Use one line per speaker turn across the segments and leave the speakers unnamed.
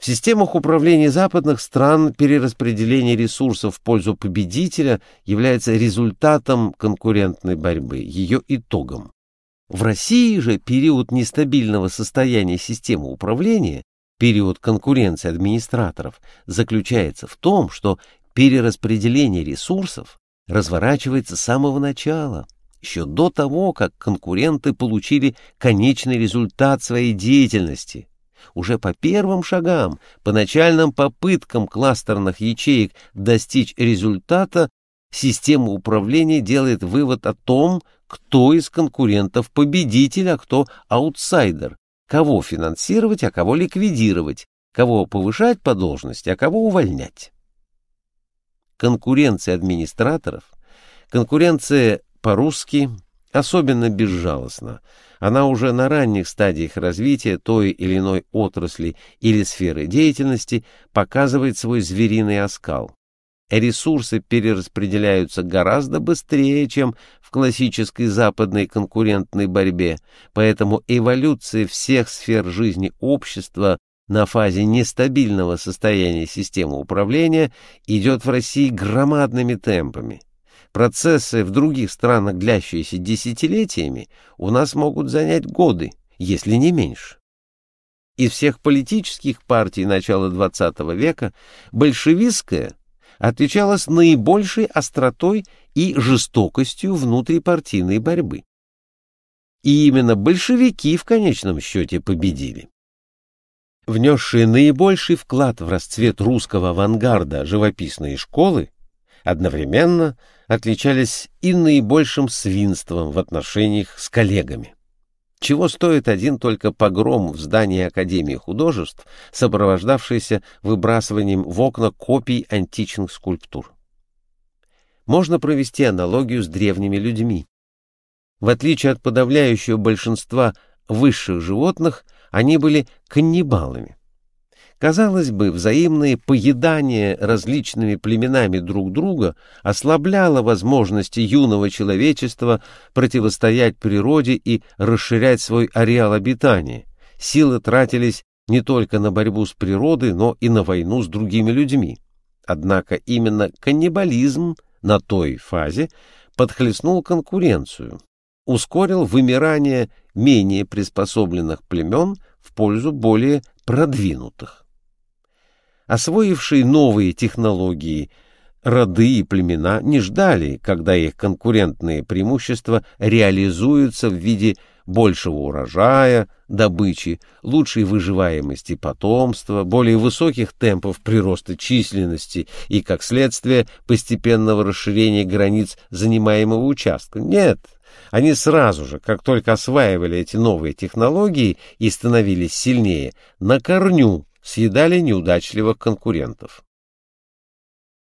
В системах управления западных стран перераспределение ресурсов в пользу победителя является результатом конкурентной борьбы, ее итогом. В России же период нестабильного состояния системы управления, период конкуренции администраторов, заключается в том, что перераспределение ресурсов разворачивается с самого начала, еще до того, как конкуренты получили конечный результат своей деятельности, уже по первым шагам, по начальным попыткам кластерных ячеек достичь результата, система управления делает вывод о том, кто из конкурентов победитель, а кто аутсайдер, кого финансировать, а кого ликвидировать, кого повышать по должности, а кого увольнять. Конкуренция администраторов, конкуренция по-русски особенно безжалостна, она уже на ранних стадиях развития той или иной отрасли или сферы деятельности показывает свой звериный оскал. Ресурсы перераспределяются гораздо быстрее, чем в классической западной конкурентной борьбе, поэтому эволюция всех сфер жизни общества на фазе нестабильного состояния системы управления идет в России громадными темпами. Процессы в других странах, длящиеся десятилетиями, у нас могут занять годы, если не меньше. Из всех политических партий начала XX века большевистская отличалась наибольшей остротой и жестокостью внутрипартийной борьбы. И именно большевики в конечном счете победили. Внесшие наибольший вклад в расцвет русского авангарда живописные школы одновременно отличались и наибольшим свинством в отношениях с коллегами. Чего стоит один только погром в здании Академии художеств, сопровождавшийся выбрасыванием в окна копий античных скульптур. Можно провести аналогию с древними людьми. В отличие от подавляющего большинства высших животных, они были каннибалами. Казалось бы, взаимное поедание различными племенами друг друга ослабляло возможности юного человечества противостоять природе и расширять свой ареал обитания. Силы тратились не только на борьбу с природой, но и на войну с другими людьми. Однако именно каннибализм на той фазе подхлестнул конкуренцию, ускорил вымирание менее приспособленных племен в пользу более продвинутых освоившие новые технологии, роды и племена не ждали, когда их конкурентные преимущества реализуются в виде большего урожая, добычи, лучшей выживаемости потомства, более высоких темпов прироста численности и, как следствие, постепенного расширения границ занимаемого участка. Нет, они сразу же, как только осваивали эти новые технологии и становились сильнее, на корню съедали неудачливых конкурентов.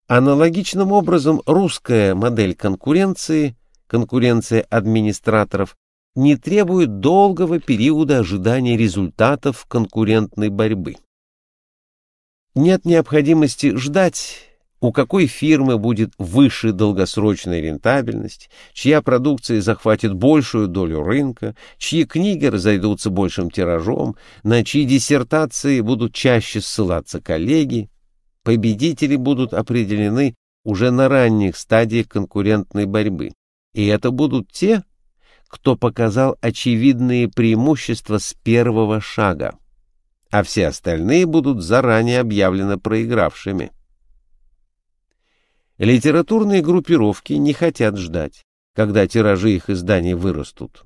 Аналогичным образом русская модель конкуренции, конкуренция администраторов, не требует долгого периода ожидания результатов конкурентной борьбы. Нет необходимости ждать у какой фирмы будет выше долгосрочная рентабельность, чья продукция захватит большую долю рынка, чьи книги разойдутся большим тиражом, на чьи диссертации будут чаще ссылаться коллеги. Победители будут определены уже на ранних стадиях конкурентной борьбы. И это будут те, кто показал очевидные преимущества с первого шага, а все остальные будут заранее объявлены проигравшими. Литературные группировки не хотят ждать, когда тиражи их изданий вырастут,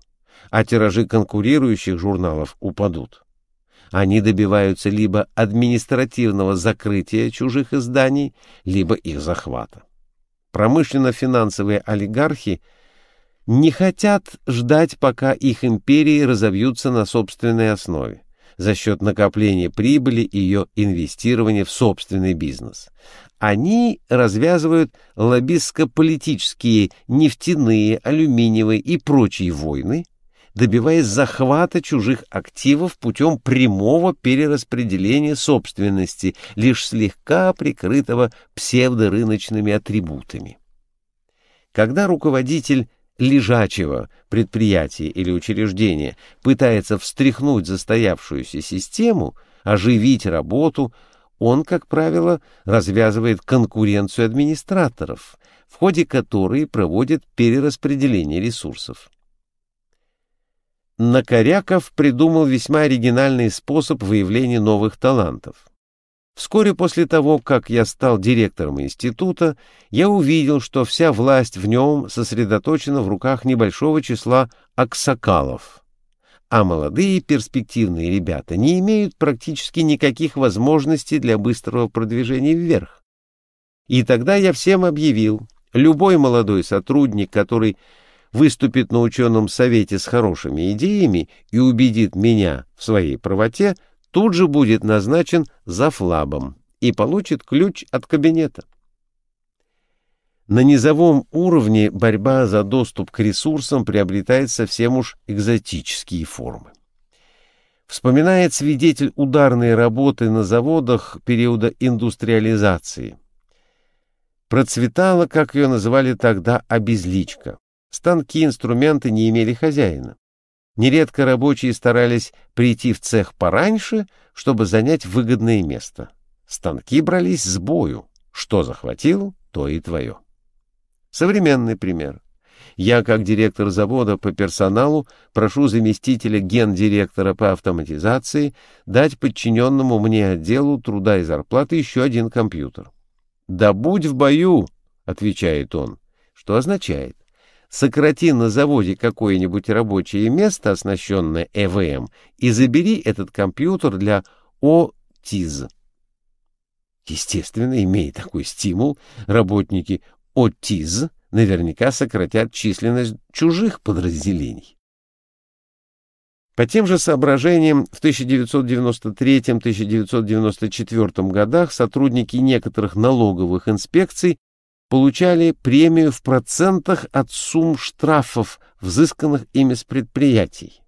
а тиражи конкурирующих журналов упадут. Они добиваются либо административного закрытия чужих изданий, либо их захвата. Промышленно-финансовые олигархи не хотят ждать, пока их империи разовьются на собственной основе за счет накопления прибыли и ее инвестирования в собственный бизнес. Они развязывают лоббистско-политические нефтяные, алюминиевые и прочие войны, добиваясь захвата чужих активов путем прямого перераспределения собственности, лишь слегка прикрытого псевдорыночными атрибутами. Когда руководитель лежачего предприятия или учреждения пытается встряхнуть застоявшуюся систему – оживить работу, он, как правило, развязывает конкуренцию администраторов, в ходе которой проводит перераспределение ресурсов. Накоряков придумал весьма оригинальный способ выявления новых талантов. Вскоре после того, как я стал директором института, я увидел, что вся власть в нем сосредоточена в руках небольшого числа аксакалов — а молодые перспективные ребята не имеют практически никаких возможностей для быстрого продвижения вверх. И тогда я всем объявил, любой молодой сотрудник, который выступит на ученом совете с хорошими идеями и убедит меня в своей правоте, тут же будет назначен за флабом и получит ключ от кабинета. На низовом уровне борьба за доступ к ресурсам приобретает совсем уж экзотические формы. Вспоминает свидетель ударной работы на заводах периода индустриализации. Процветала, как ее называли тогда, обезличка. Станки и инструменты не имели хозяина. Нередко рабочие старались прийти в цех пораньше, чтобы занять выгодное место. Станки брались с бою. Что захватил, то и твое. Современный пример. Я, как директор завода по персоналу, прошу заместителя гендиректора по автоматизации дать подчиненному мне отделу труда и зарплаты еще один компьютер. «Да будь в бою!» — отвечает он. Что означает? Сократи на заводе какое-нибудь рабочее место, оснащенное ЭВМ, и забери этот компьютер для ОТИЗ. Естественно, имея такой стимул, работники ОТИЗ наверняка сократят численность чужих подразделений. По тем же соображениям в 1993-1994 годах сотрудники некоторых налоговых инспекций получали премию в процентах от сумм штрафов, взысканных ими с предприятий.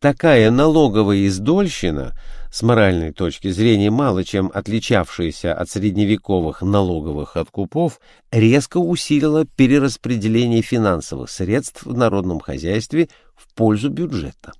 Такая налоговая издольщина, с моральной точки зрения мало чем отличавшаяся от средневековых налоговых откупов, резко усилила перераспределение финансовых средств в народном хозяйстве в пользу бюджета.